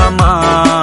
আমার